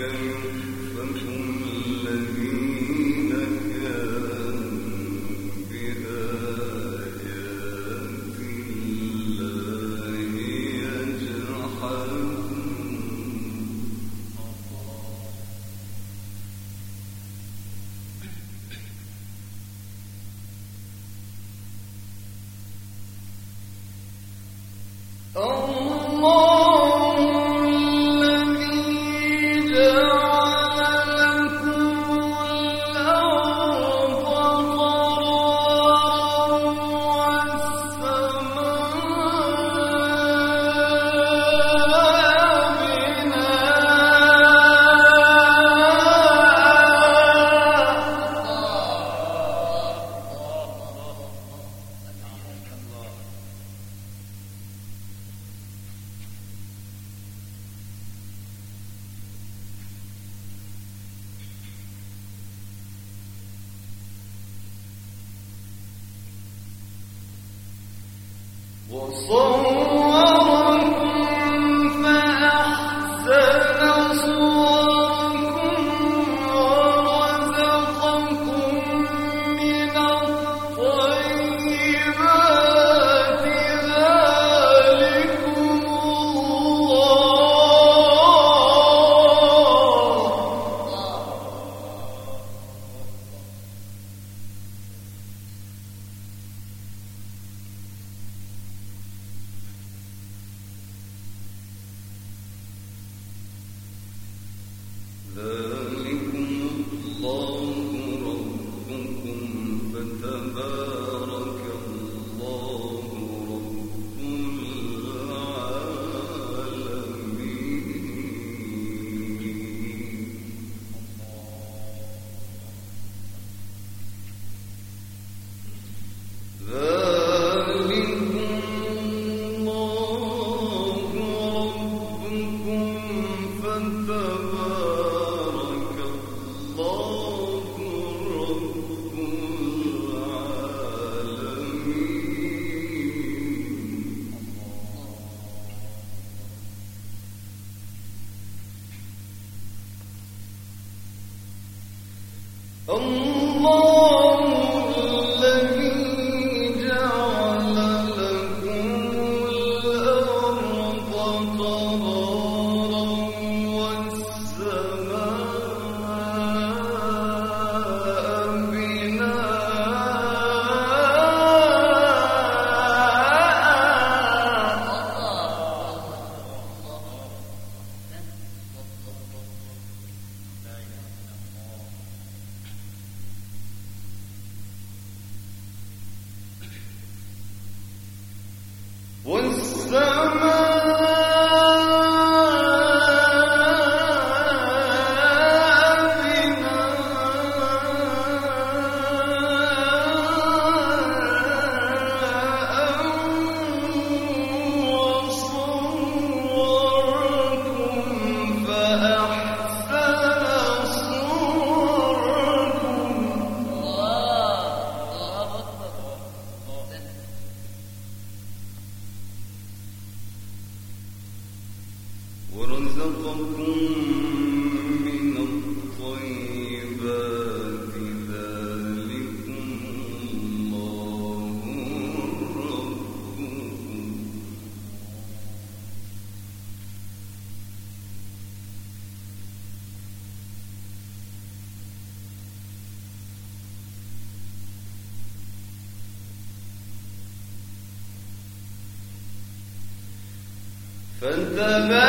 been صوت فتبارك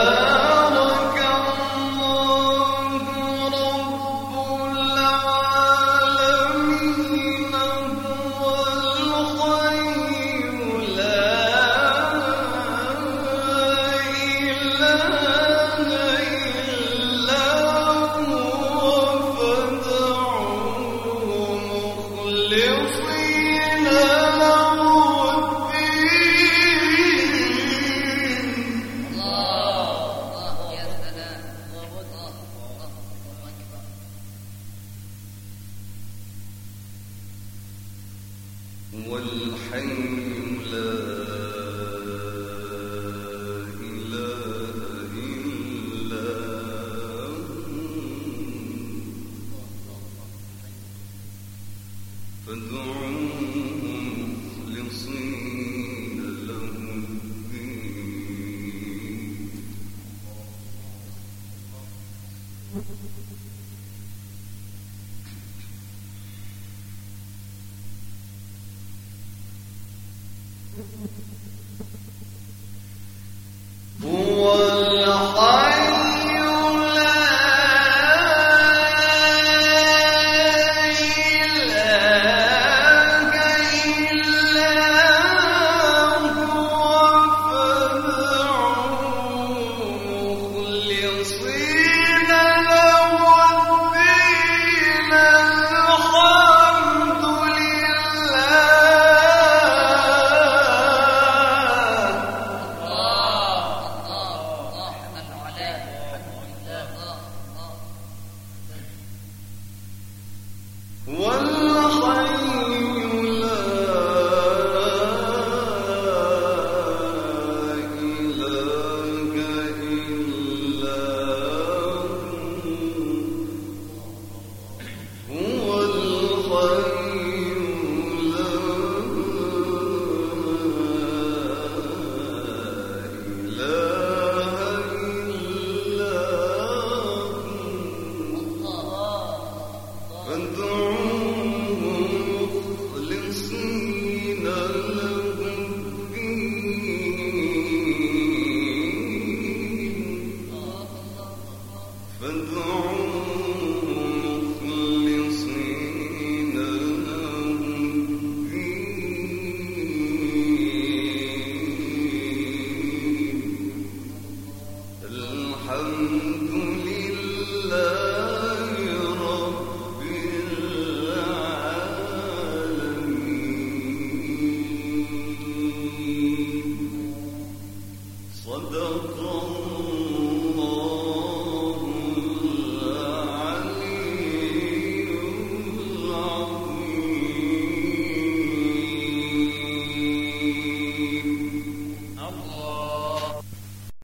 خذوا الحمد لله